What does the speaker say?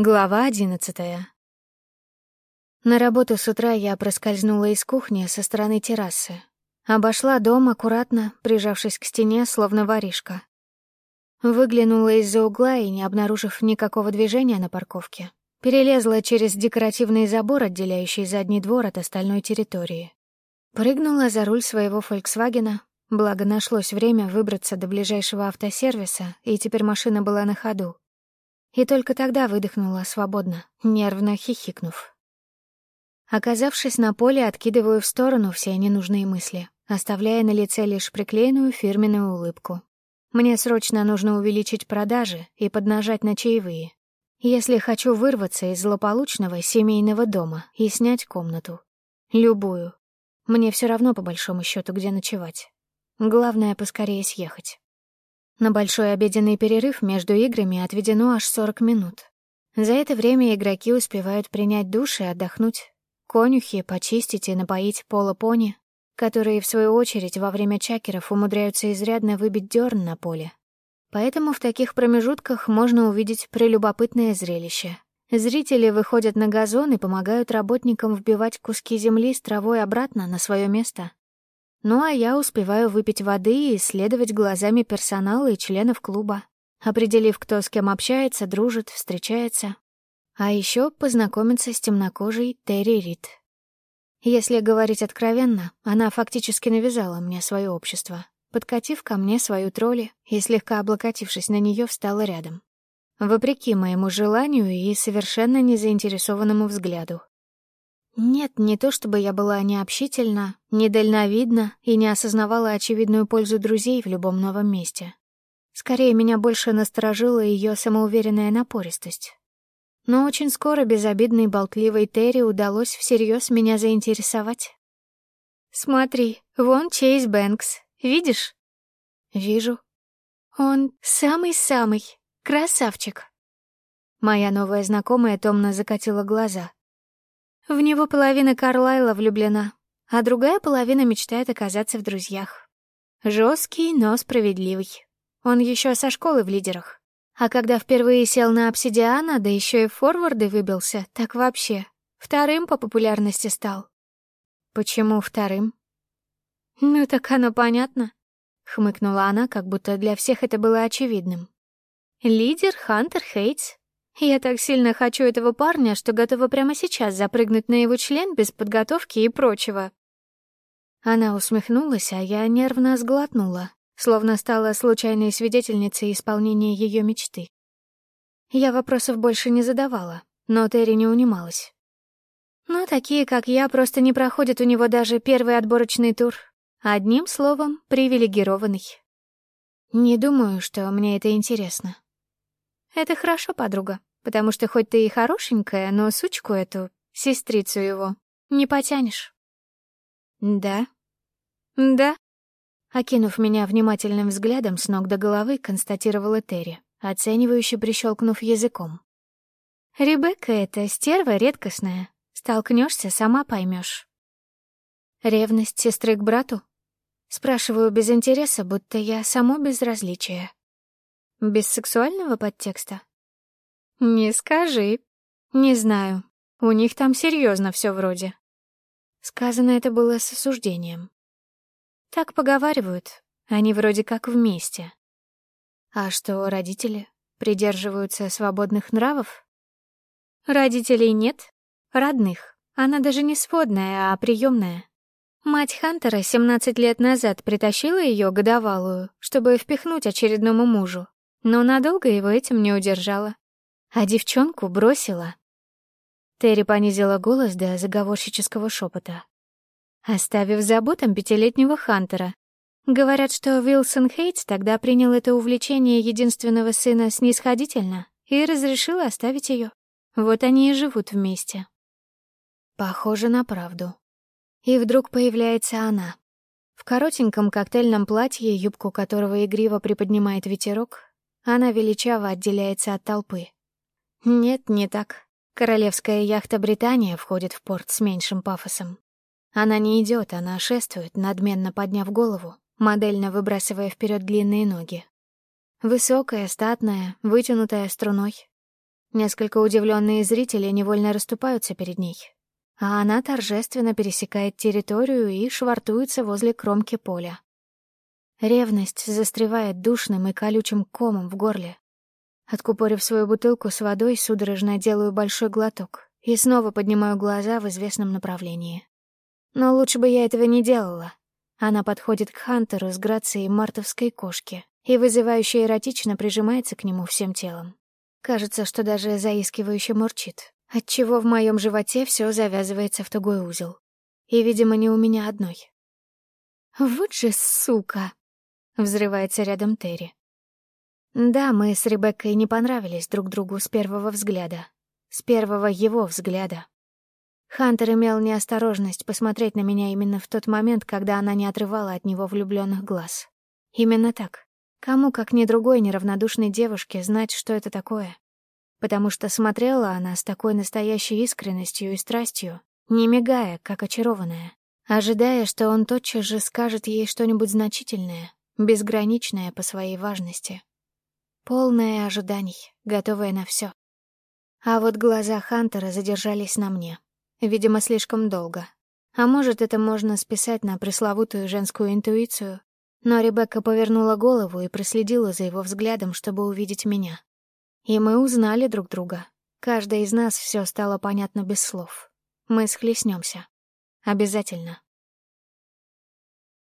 Глава одиннадцатая. На работу с утра я проскользнула из кухни со стороны террасы. Обошла дом аккуратно, прижавшись к стене, словно воришка. Выглянула из-за угла и, не обнаружив никакого движения на парковке, перелезла через декоративный забор, отделяющий задний двор от остальной территории. Прыгнула за руль своего «Фольксвагена», благо нашлось время выбраться до ближайшего автосервиса, и теперь машина была на ходу. И только тогда выдохнула свободно, нервно хихикнув. Оказавшись на поле, откидываю в сторону все ненужные мысли, оставляя на лице лишь приклеенную фирменную улыбку. Мне срочно нужно увеличить продажи и поднажать на чаевые, если хочу вырваться из злополучного семейного дома и снять комнату. Любую. Мне все равно, по большому счету, где ночевать. Главное, поскорее съехать. На большой обеденный перерыв между играми отведено аж 40 минут. За это время игроки успевают принять душ и отдохнуть, конюхи почистить и напоить поло-пони, которые, в свою очередь, во время чакеров умудряются изрядно выбить дерн на поле. Поэтому в таких промежутках можно увидеть прелюбопытное зрелище. Зрители выходят на газон и помогают работникам вбивать куски земли с травой обратно на свое место. Ну а я успеваю выпить воды и исследовать глазами персонала и членов клуба, определив, кто с кем общается, дружит, встречается. А еще познакомиться с темнокожей Терри Рид. Если говорить откровенно, она фактически навязала мне свое общество, подкатив ко мне свою тролли и, слегка облокотившись на нее, встала рядом. Вопреки моему желанию и совершенно незаинтересованному взгляду. Нет, не то чтобы я была необщительна, недальновидна и не осознавала очевидную пользу друзей в любом новом месте. Скорее, меня больше насторожила ее самоуверенная напористость. Но очень скоро безобидной болтливой Терри удалось всерьез меня заинтересовать. «Смотри, вон Чейз Бэнкс, видишь?» «Вижу. Он самый-самый, красавчик». Моя новая знакомая томно закатила глаза — в него половина Карлайла влюблена, а другая половина мечтает оказаться в друзьях. Жесткий, но справедливый. Он еще со школы в лидерах. А когда впервые сел на обсидиана, да еще и форварды выбился, так вообще. Вторым по популярности стал. Почему вторым? Ну так оно понятно. Хмыкнула она, как будто для всех это было очевидным. Лидер Хантер Хейтс, я так сильно хочу этого парня, что готова прямо сейчас запрыгнуть на его член без подготовки и прочего. Она усмехнулась, а я нервно сглотнула, словно стала случайной свидетельницей исполнения ее мечты. Я вопросов больше не задавала, но Терри не унималась. Но такие, как я, просто не проходят у него даже первый отборочный тур. Одним словом, привилегированный. Не думаю, что мне это интересно. Это хорошо, подруга потому что хоть ты и хорошенькая, но сучку эту, сестрицу его, не потянешь. Да? Да? Окинув меня внимательным взглядом с ног до головы, констатировала Терри, оценивающе прищелкнув языком. Ребекка — это стерва редкостная. Столкнешься, сама поймешь. Ревность сестры к брату? Спрашиваю без интереса, будто я само безразличие. Без сексуального подтекста? «Не скажи. Не знаю. У них там серьезно все вроде». Сказано это было с осуждением. Так поговаривают. Они вроде как вместе. А что, родители придерживаются свободных нравов? Родителей нет, родных. Она даже не сводная, а приемная. Мать Хантера 17 лет назад притащила ее годовалую, чтобы впихнуть очередному мужу, но надолго его этим не удержала а девчонку бросила. Терри понизила голос до заговорщического шепота. Оставив заботам пятилетнего Хантера. Говорят, что Уилсон Хейтс тогда принял это увлечение единственного сына снисходительно и разрешил оставить ее. Вот они и живут вместе. Похоже на правду. И вдруг появляется она. В коротеньком коктейльном платье, юбку которого игриво приподнимает ветерок, она величаво отделяется от толпы. Нет, не так. Королевская яхта «Британия» входит в порт с меньшим пафосом. Она не идет, она шествует, надменно подняв голову, модельно выбрасывая вперед длинные ноги. Высокая, статная, вытянутая струной. Несколько удивленные зрители невольно расступаются перед ней. А она торжественно пересекает территорию и швартуется возле кромки поля. Ревность застревает душным и колючим комом в горле. Откупорив свою бутылку с водой, судорожно делаю большой глоток и снова поднимаю глаза в известном направлении. Но лучше бы я этого не делала. Она подходит к Хантеру с грацией мартовской кошки и вызывающе эротично прижимается к нему всем телом. Кажется, что даже заискивающе мурчит, отчего в моем животе все завязывается в тугой узел. И, видимо, не у меня одной. «Вот же сука!» — взрывается рядом Терри. Да, мы с Ребеккой не понравились друг другу с первого взгляда. С первого его взгляда. Хантер имел неосторожность посмотреть на меня именно в тот момент, когда она не отрывала от него влюбленных глаз. Именно так. Кому, как ни другой неравнодушной девушке, знать, что это такое? Потому что смотрела она с такой настоящей искренностью и страстью, не мигая, как очарованная, ожидая, что он тотчас же скажет ей что-нибудь значительное, безграничное по своей важности. Полное ожиданий, готовое на все. А вот глаза Хантера задержались на мне. Видимо, слишком долго. А может, это можно списать на пресловутую женскую интуицию, но Ребекка повернула голову и проследила за его взглядом, чтобы увидеть меня. И мы узнали друг друга. Каждой из нас все стало понятно без слов. Мы схлестнемся. Обязательно.